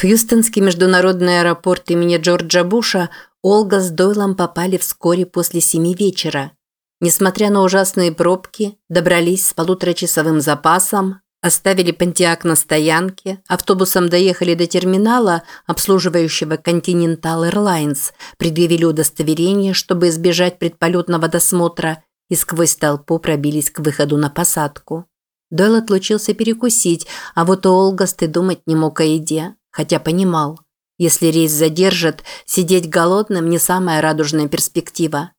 Хьюстонский международный аэропорт имени Джорджа Буша Олга с Дойлом попали вскоре после семи вечера. Несмотря на ужасные пробки, добрались с полуторачасовым запасом, оставили Пантиак на стоянке, автобусом доехали до терминала, обслуживающего Continental Airlines, предъявили удостоверение, чтобы избежать предполетного досмотра, и сквозь толпу пробились к выходу на посадку. Дойл отлучился перекусить, а вот Олгаст и думать не мог о еде хотя понимал, если рейс задержат, сидеть голодным не самая радужная перспектива.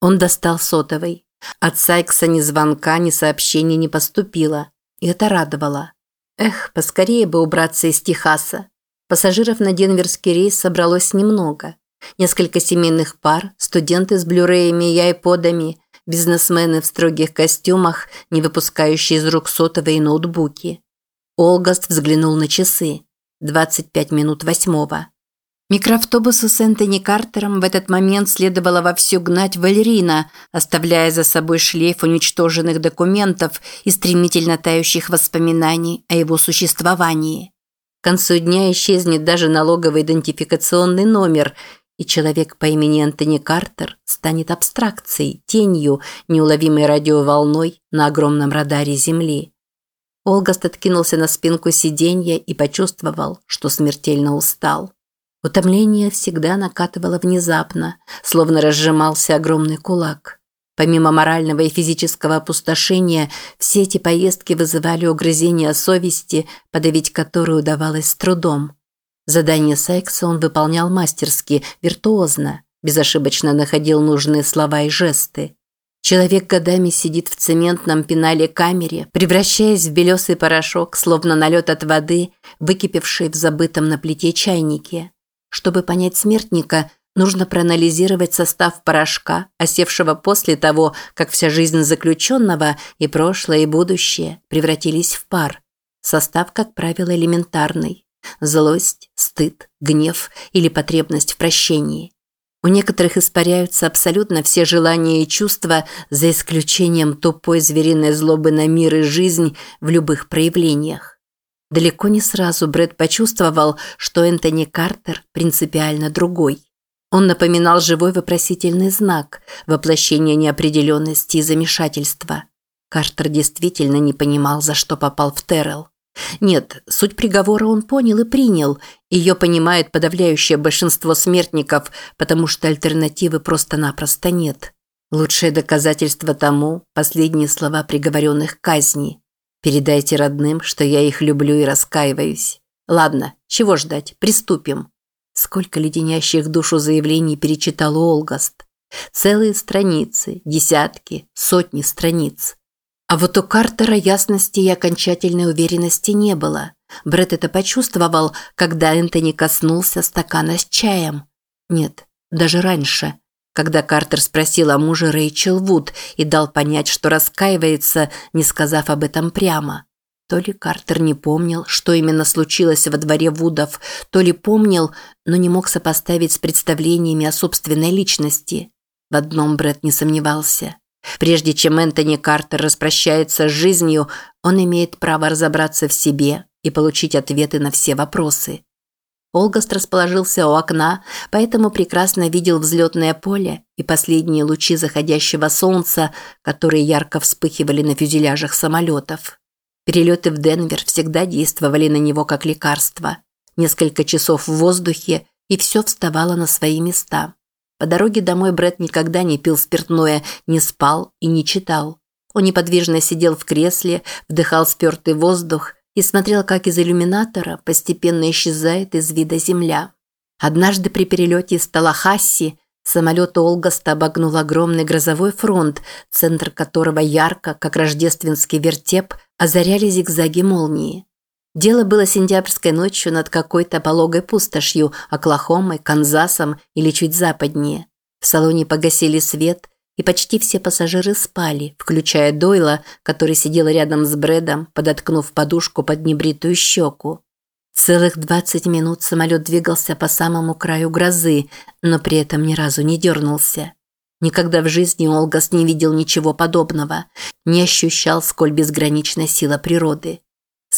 Он достал сотовый. От Сайкса ни звонка, ни сообщения не поступило, и это радовало. Эх, поскорее бы убраться из Техаса. Пассажиров на денверский рейс собралось немного. Несколько семейных пар, студенты с блюреями и айподами, бизнесмены в строгих костюмах, не выпускающие из рук сотовые ноутбуки. Олгаст взглянул на часы. 25 минут восьмого. Микроавтобусу с Энтони Картером в этот момент следовало вовсю гнать Валерина, оставляя за собой шлейф уничтоженных документов и стремительно тающих воспоминаний о его существовании. К концу дня исчезнет даже налоговый идентификационный номер, и человек по имени Энтони Картер станет абстракцией, тенью, неуловимой радиоволной на огромном радаре Земли. Олгаст откинулся на спинку сиденья и почувствовал, что смертельно устал. Утомление всегда накатывало внезапно, словно разжимался огромный кулак. Помимо морального и физического опустошения, все эти поездки вызывали угрызения совести, подавить которую удавалось с трудом. Задание секса он выполнял мастерски, виртуозно, безошибочно находил нужные слова и жесты. Человек годами сидит в цементном пенале камере, превращаясь в белесый порошок, словно налет от воды, выкипевший в забытом на плите чайнике. Чтобы понять смертника, нужно проанализировать состав порошка, осевшего после того, как вся жизнь заключенного и прошлое, и будущее превратились в пар. Состав, как правило, элементарный. Злость, стыд, гнев или потребность в прощении. У некоторых испаряются абсолютно все желания и чувства, за исключением тупой звериной злобы на мир и жизнь в любых проявлениях. Далеко не сразу Брэд почувствовал, что Энтони Картер принципиально другой. Он напоминал живой вопросительный знак, воплощение неопределенности и замешательства. Картер действительно не понимал, за что попал в Террell. Нет, суть приговора он понял и принял. Ее понимает подавляющее большинство смертников, потому что альтернативы просто-напросто нет. Лучшее доказательство тому – последние слова приговоренных к казни. Передайте родным, что я их люблю и раскаиваюсь. Ладно, чего ждать, приступим. Сколько леденящих душу заявлений перечитал Олгаст. Целые страницы, десятки, сотни страниц. А вот у Картера ясности и окончательной уверенности не было. Брэд это почувствовал, когда Энтони коснулся стакана с чаем. Нет, даже раньше, когда Картер спросил о муже Рэйчел Вуд и дал понять, что раскаивается, не сказав об этом прямо. То ли Картер не помнил, что именно случилось во дворе Вудов, то ли помнил, но не мог сопоставить с представлениями о собственной личности. В одном Брэд не сомневался. Прежде чем Энтони Картер распрощается с жизнью, он имеет право разобраться в себе и получить ответы на все вопросы. Олгаст расположился у окна, поэтому прекрасно видел взлетное поле и последние лучи заходящего солнца, которые ярко вспыхивали на фюзеляжах самолетов. Перелеты в Денвер всегда действовали на него как лекарство. Несколько часов в воздухе, и все вставало на свои места. По дороге домой Бред никогда не пил спиртное, не спал и не читал. Он неподвижно сидел в кресле, вдыхал спертый воздух и смотрел, как из иллюминатора постепенно исчезает из вида земля. Однажды при перелете из Талахасси самолет Олгаста обогнул огромный грозовой фронт, центр которого ярко, как рождественский вертеп, озаряли зигзаги молнии. Дело было сентябрьской ночью над какой-то пологой пустошью, Оклахомой, Канзасом или чуть западнее. В салоне погасили свет, и почти все пассажиры спали, включая Дойла, который сидел рядом с Брэдом, подоткнув подушку под небритую щеку. Целых 20 минут самолет двигался по самому краю грозы, но при этом ни разу не дернулся. Никогда в жизни Олгас не видел ничего подобного, не ощущал, сколь безгранична сила природы.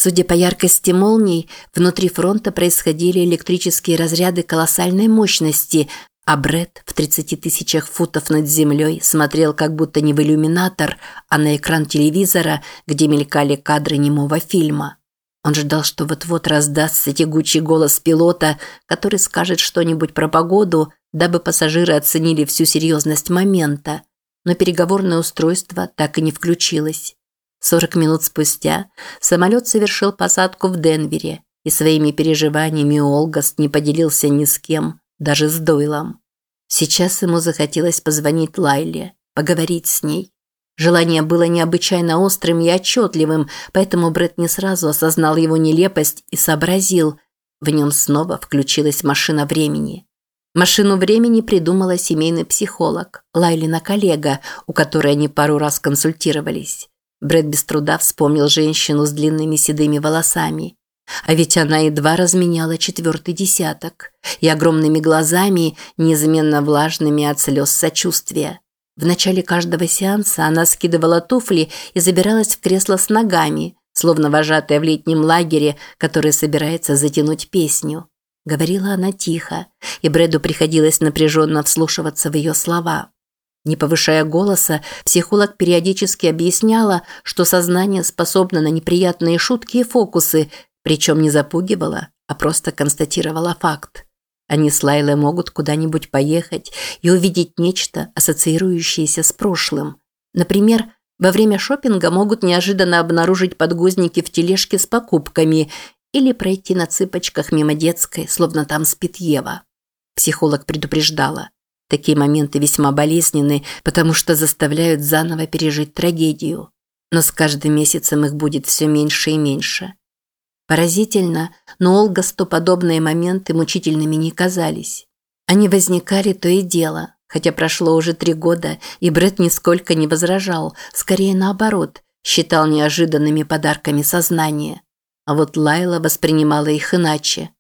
Судя по яркости молний, внутри фронта происходили электрические разряды колоссальной мощности, а Бред в 30 тысячах футов над землей смотрел как будто не в иллюминатор, а на экран телевизора, где мелькали кадры немого фильма. Он ждал, что вот-вот раздастся тягучий голос пилота, который скажет что-нибудь про погоду, дабы пассажиры оценили всю серьезность момента. Но переговорное устройство так и не включилось. 40 минут спустя самолет совершил посадку в Денвере, и своими переживаниями Олгаст не поделился ни с кем, даже с Дойлом. Сейчас ему захотелось позвонить Лайле, поговорить с ней. Желание было необычайно острым и отчетливым, поэтому Брэд не сразу осознал его нелепость и сообразил. В нем снова включилась машина времени. Машину времени придумала семейный психолог, Лайлина коллега, у которой они пару раз консультировались. Брэд без труда вспомнил женщину с длинными седыми волосами. А ведь она едва разменяла четвертый десяток и огромными глазами, неизменно влажными от слез сочувствия. В начале каждого сеанса она скидывала туфли и забиралась в кресло с ногами, словно вожатая в летнем лагере, который собирается затянуть песню. Говорила она тихо, и Брэду приходилось напряженно вслушиваться в ее слова. Не повышая голоса, психолог периодически объясняла, что сознание способно на неприятные шутки и фокусы, причем не запугивала, а просто констатировала факт. Они с Лайлой могут куда-нибудь поехать и увидеть нечто, ассоциирующееся с прошлым. Например, во время шопинга могут неожиданно обнаружить подгузники в тележке с покупками или пройти на цыпочках мимо детской, словно там спит Ева. Психолог предупреждала. Такие моменты весьма болезненны, потому что заставляют заново пережить трагедию. Но с каждым месяцем их будет все меньше и меньше. Поразительно, но Олгасту подобные моменты мучительными не казались. Они возникали то и дело, хотя прошло уже три года, и Бред нисколько не возражал, скорее наоборот, считал неожиданными подарками сознания. А вот Лайла воспринимала их иначе.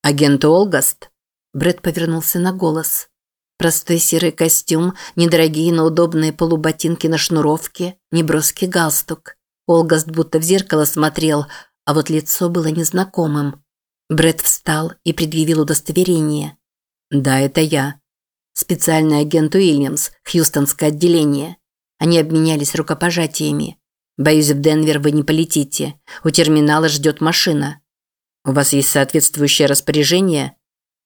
«Агент Олгаст?» Бред повернулся на голос. Простой серый костюм, недорогие, но удобные полуботинки на шнуровке, неброский галстук. Олгаст будто в зеркало смотрел, а вот лицо было незнакомым. Бред встал и предъявил удостоверение. «Да, это я. Специальный агент Уильямс, Хьюстонское отделение». Они обменялись рукопожатиями. «Боюсь, в Денвер вы не полетите. У терминала ждет машина». «У вас есть соответствующее распоряжение?»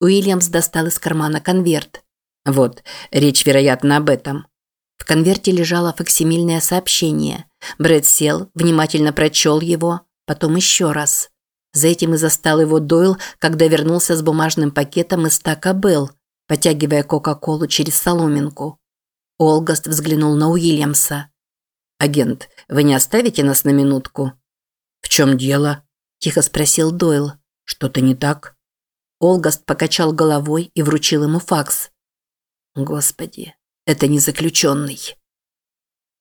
Уильямс достал из кармана конверт. «Вот, речь, вероятно, об этом». В конверте лежало факсимильное сообщение. Брэд сел, внимательно прочел его, потом еще раз. За этим и застал его Дойл, когда вернулся с бумажным пакетом из Така Белл, потягивая Кока-Колу через соломинку. Олгаст взглянул на Уильямса. «Агент, вы не оставите нас на минутку?» «В чем дело?» – тихо спросил Дойл. «Что-то не так?» Олгаст покачал головой и вручил ему факс. «Господи, это не заключенный».